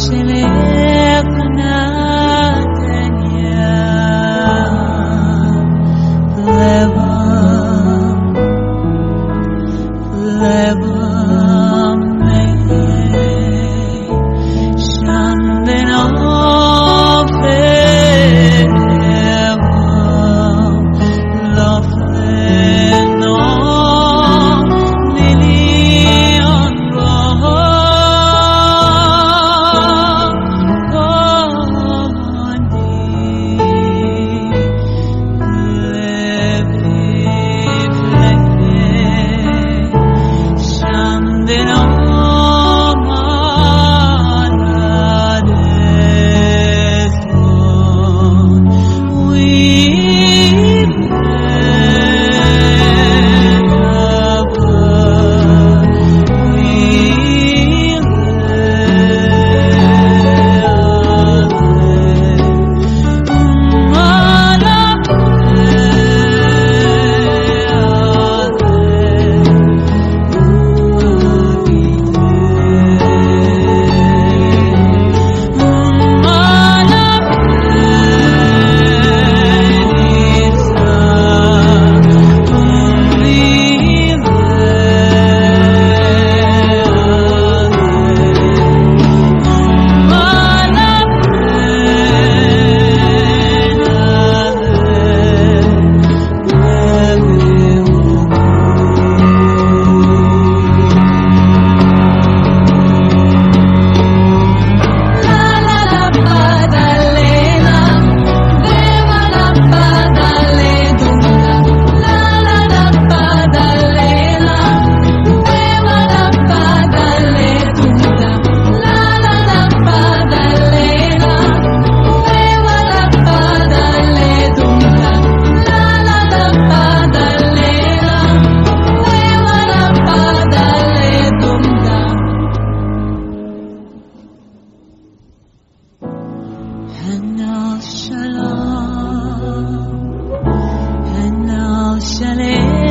se. and Shalom, Hanal Shalom.